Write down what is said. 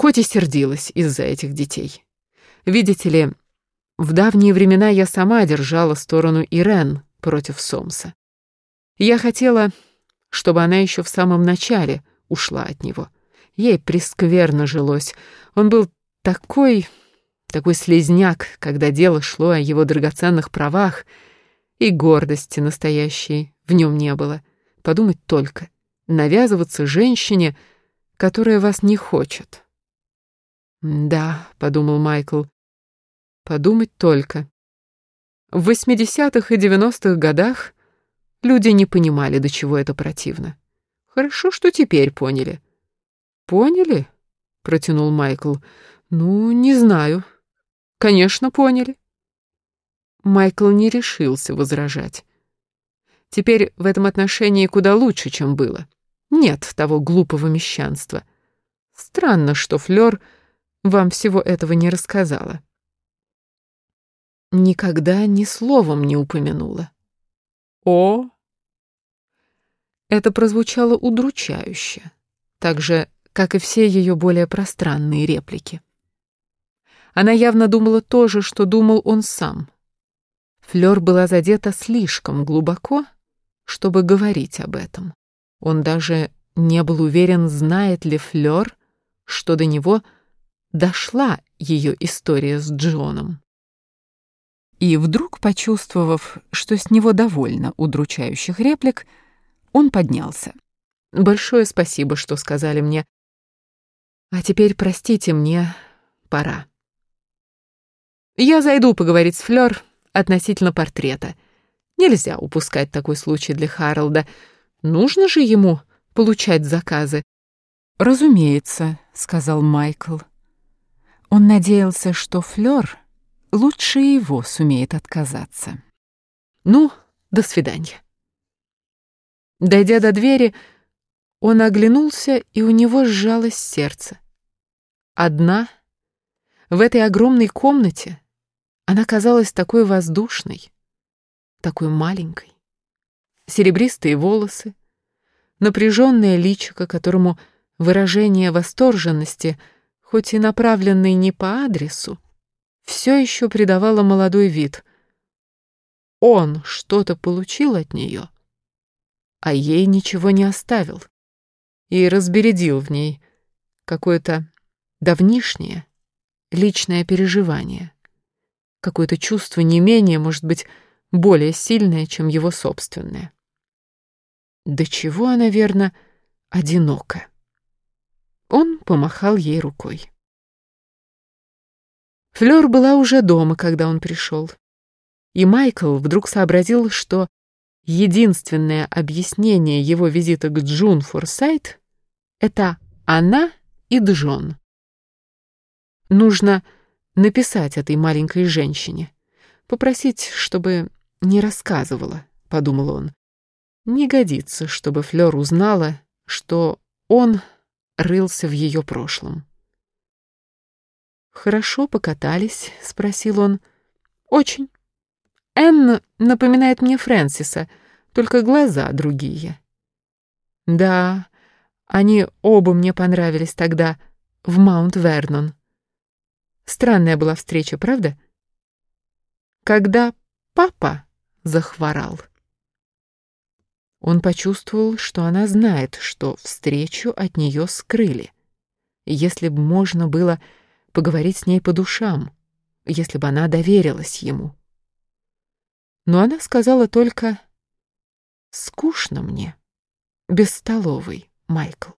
хоть и сердилась из-за этих детей. Видите ли, в давние времена я сама держала сторону Ирен против Сомса. Я хотела, чтобы она еще в самом начале ушла от него. Ей прескверно жилось. Он был такой, такой слезняк, когда дело шло о его драгоценных правах, и гордости настоящей в нем не было. Подумать только, навязываться женщине, которая вас не хочет. «Да», — подумал Майкл, — «подумать только». В 80-х и 90-х годах люди не понимали, до чего это противно. Хорошо, что теперь поняли. «Поняли?» — протянул Майкл. «Ну, не знаю. Конечно, поняли». Майкл не решился возражать. Теперь в этом отношении куда лучше, чем было. Нет того глупого мещанства. Странно, что Флёр вам всего этого не рассказала. Никогда ни словом не упомянула. О! Это прозвучало удручающе, так же, как и все ее более пространные реплики. Она явно думала то же, что думал он сам. Флёр была задета слишком глубоко, чтобы говорить об этом. Он даже не был уверен, знает ли Флёр, что до него дошла ее история с Джоном. И вдруг, почувствовав, что с него довольно удручающих реплик, он поднялся. «Большое спасибо, что сказали мне. А теперь, простите, мне пора. Я зайду поговорить с Флёр относительно портрета. Нельзя упускать такой случай для Харалда. Нужно же ему получать заказы. «Разумеется», — сказал Майкл. Он надеялся, что Флёр лучше его сумеет отказаться. «Ну, до свидания». Дойдя до двери, он оглянулся, и у него сжалось сердце. Одна, в этой огромной комнате, она казалась такой воздушной, такой маленькой. Серебристые волосы, напряженное личико, которому выражение восторженности, хоть и направленное не по адресу, все еще придавало молодой вид. Он что-то получил от нее, а ей ничего не оставил и разбередил в ней какое-то давнишнее личное переживание, какое-то чувство не менее, может быть, более сильное, чем его собственное. До чего она, верно, одинока. Он помахал ей рукой. Флёр была уже дома, когда он пришел. И Майкл вдруг сообразил, что единственное объяснение его визита к Джун Форсайт — это она и Джон. Нужно написать этой маленькой женщине, попросить, чтобы не рассказывала, — подумал он. Не годится, чтобы Флёр узнала, что он рылся в ее прошлом. «Хорошо покатались?» — спросил он. «Очень. Энн напоминает мне Фрэнсиса, только глаза другие». «Да, они оба мне понравились тогда, в Маунт-Вернон. Странная была встреча, правда? Когда папа захворал». Он почувствовал, что она знает, что встречу от нее скрыли. Если бы можно было поговорить с ней по душам, если бы она доверилась ему. Но она сказала только «Скучно мне, без столовой, Майкл».